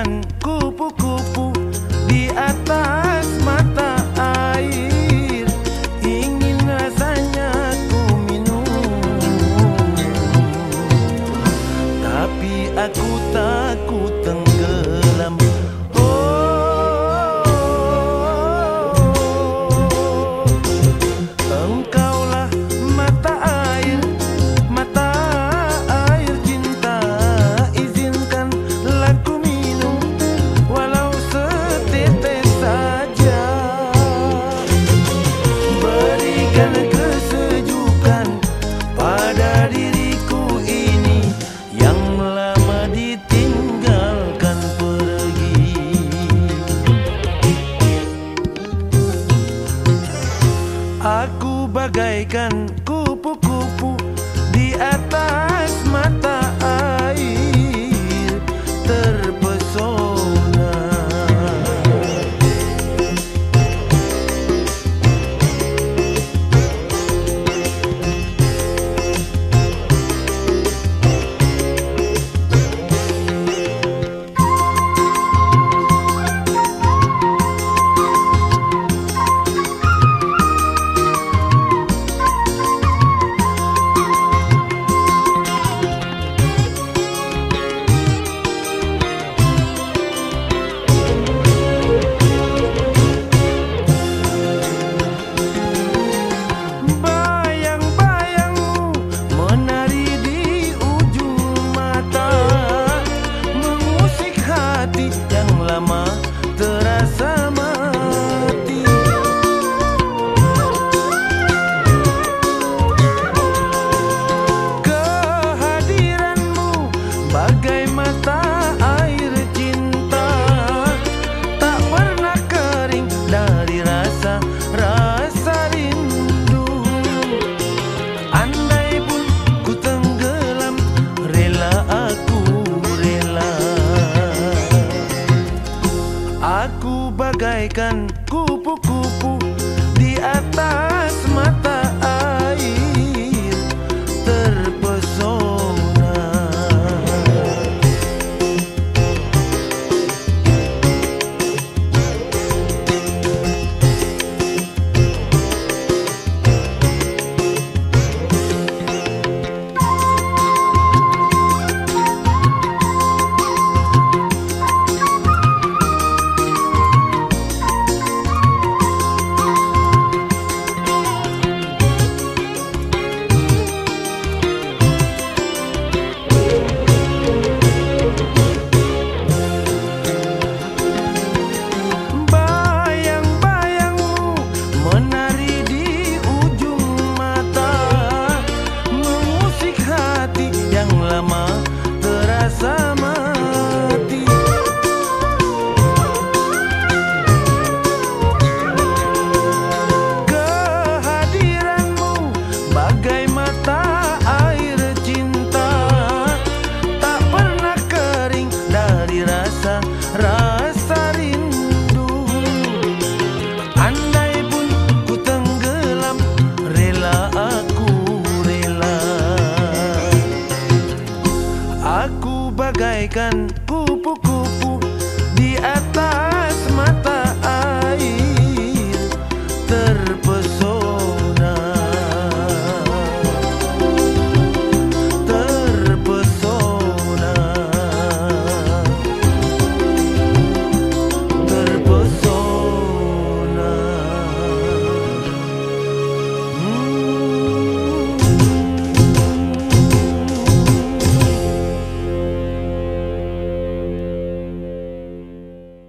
bagaikan kupu-kupu di atas mata air. Ingin rasanya ku minum. Tapi aku takut tenggelam Aku bagaikan kupu-kupu di atas mata Jamaican. Ooh.